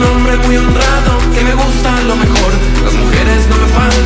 un hombre muy honrado que me gusta lo mejor. Las mujeres no me faltan.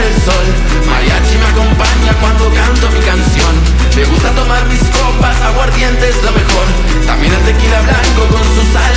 el sol. Mariachi me acompaña cuando canto mi canción. Me gusta tomar mis copas, aguardiente es lo mejor. También el tequila blanco con su sal